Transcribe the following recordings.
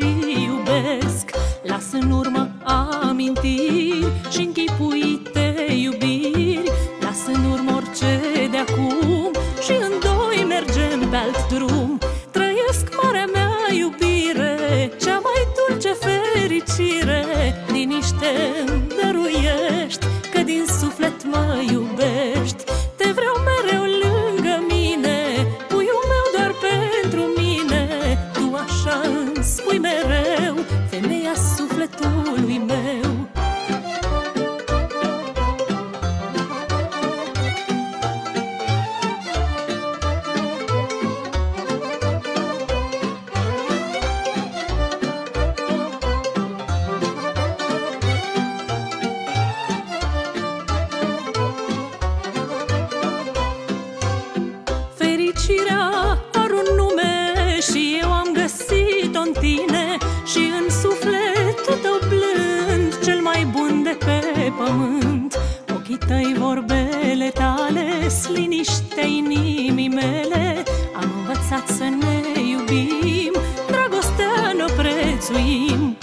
iubită și iubesc. Las în urmă amintiri și închipuite iubiri. Las în urmă orice de acum și în doi mergem pe alt drum. Trăiesc marea mea iubire, cea mai dulce fericire. Liniște îmi dăruiești, că din suflet mă iubești vorbele tale, liniștea inimii mele. Am învățat să ne iubim, dragostea ne prețuim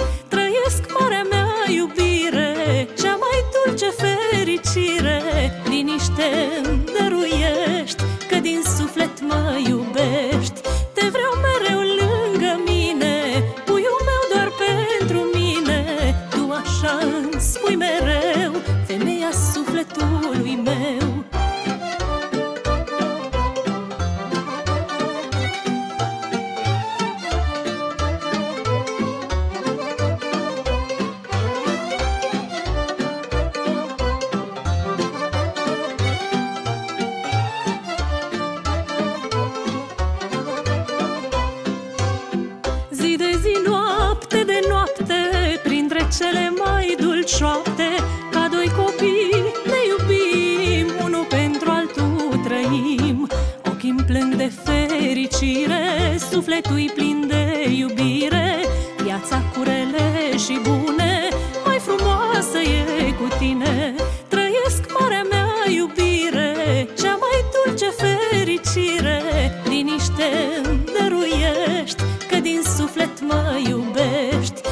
cele mai dulci șoapte. Ca doi copii ne iubim Unul pentru altul trăim. Ochii îmi plâng de fericire Sufletul plin de iubire. Viața cu rele și bune Mai frumoasă e cu tine. Trăiesc marea mea iubire Cea mai dulce fericire. Liniște îmi dăruiești Că din suflet mă iubești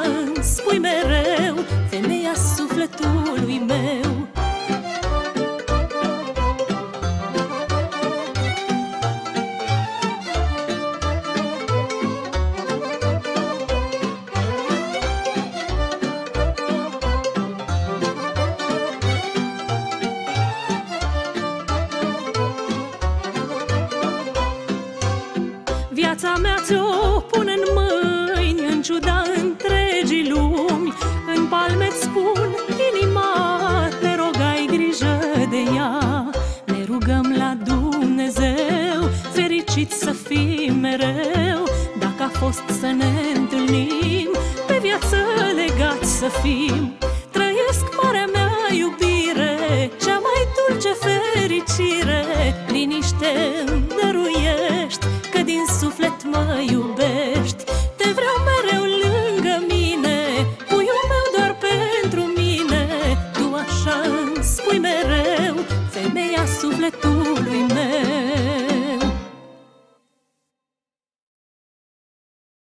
Tu așa îmi spui mereu Femeia sufletului meu. Viața mea ți-o mereu. Dacă a fost să ne întâlnim Pe viață legați să fim. Trăiesc marea mea iubire Cea mai dulce fericire. Liniște îmi dăruiești Că din suflet mă iubești. Te vreau mereu lângă mine Puiul meu doar pentru mine. Tu așa îmi spui mereu Femeia sufletului meu.